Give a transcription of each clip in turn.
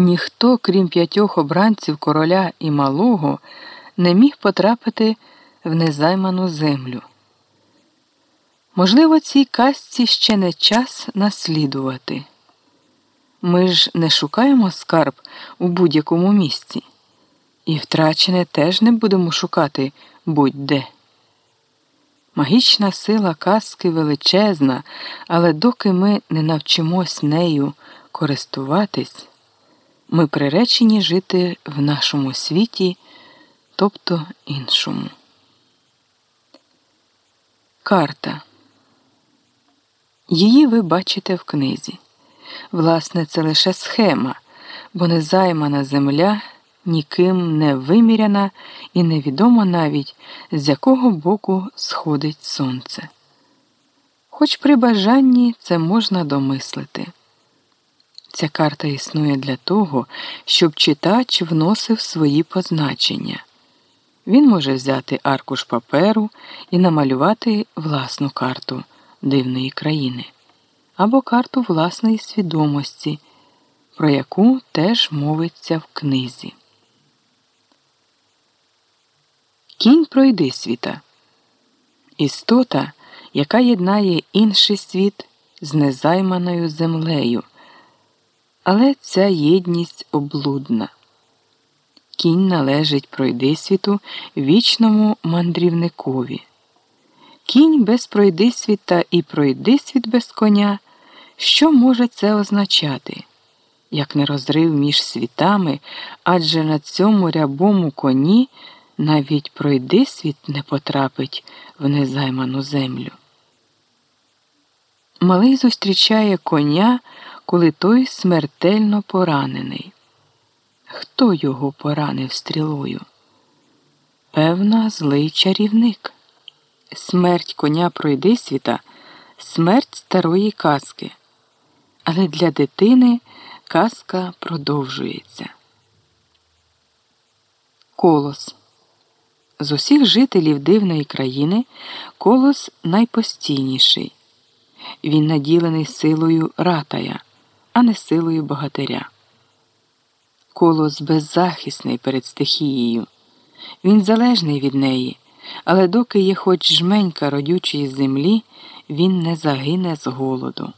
Ніхто, крім п'ятьох обранців короля і малого, не міг потрапити в незайману землю. Можливо, цій казці ще не час наслідувати. Ми ж не шукаємо скарб у будь-якому місці, і втрачене теж не будемо шукати будь-де. Магічна сила казки величезна, але доки ми не навчимось нею користуватись, ми приречені жити в нашому світі, тобто іншому. Карта. Її ви бачите в книзі. Власне, це лише схема, бо незаймана земля ніким не виміряна і невідомо навіть, з якого боку сходить сонце. Хоч при бажанні це можна домислити. Ця карта існує для того, щоб читач вносив свої позначення. Він може взяти аркуш паперу і намалювати власну карту дивної країни або карту власної свідомості, про яку теж мовиться в книзі. Кінь пройди світа. Істота, яка єднає інший світ з незайманою землею. Але ця єдність облудна. Кінь належить пройдисвіту вічному мандрівникові. Кінь без пройдисвіта і пройдисвіт без коня. Що може це означати? Як не розрив між світами, адже на цьому рябому коні навіть пройдисвіт не потрапить в незайману землю. Малий зустрічає коня коли той смертельно поранений. Хто його поранив стрілою? Певна, злий чарівник. Смерть коня пройди світа, смерть старої казки. Але для дитини казка продовжується. Колос. З усіх жителів дивної країни колос найпостійніший. Він наділений силою ратая а не силою богатиря. Колос беззахисний перед стихією. Він залежний від неї, але доки є хоч жменька родючої землі, він не загине з голоду.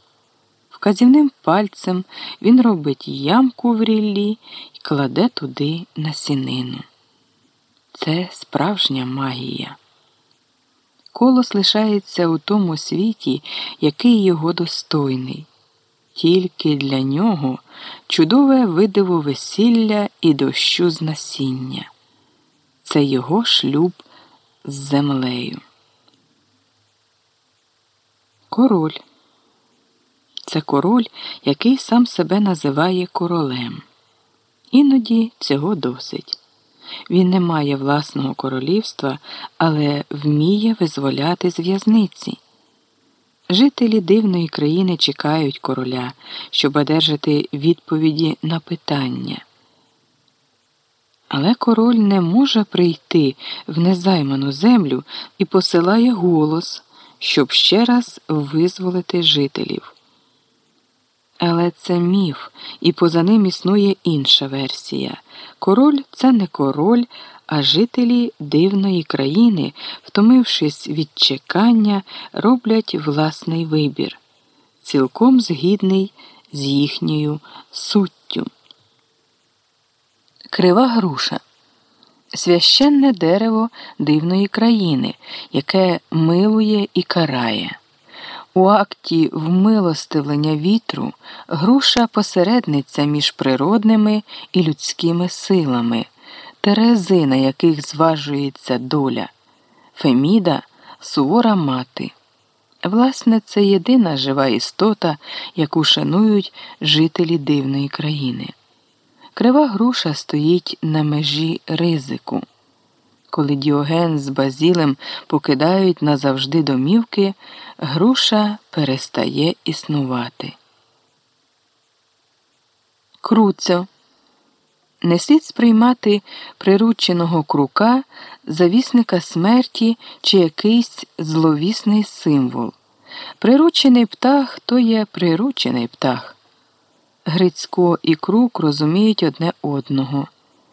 Вказівним пальцем він робить ямку в ріллі і кладе туди насінину. Це справжня магія. Колос лишається у тому світі, який його достойний тільки для нього чудове видиво весілля і дощу з насіння. Це його шлюб з землею. Король. Це король, який сам себе називає королем. Іноді цього досить. Він не має власного королівства, але вміє визволяти з в'язниці. Жителі дивної країни чекають короля, щоб одержати відповіді на питання. Але король не може прийти в незайману землю і посилає голос, щоб ще раз визволити жителів. Але це міф, і поза ним існує інша версія. Король це не король, а жителі дивної країни, втомившись від чекання, роблять власний вибір, цілком згідний з їхньою суттю. Крива груша священне дерево дивної країни, яке милує і карає. У акті вмилостивлення вітру груша посередниця між природними і людськими силами, терези, на яких зважується доля, Феміда сувора мати. Власне, це єдина жива істота, яку шанують жителі дивної країни. Крива груша стоїть на межі ризику. Коли Діоген з Базілем покидають назавжди домівки, груша перестає існувати. Круцьо. Не слід сприймати прирученого крука, завісника смерті чи якийсь зловісний символ. Приручений птах то є приручений птах. Грицько і крук розуміють одне одного.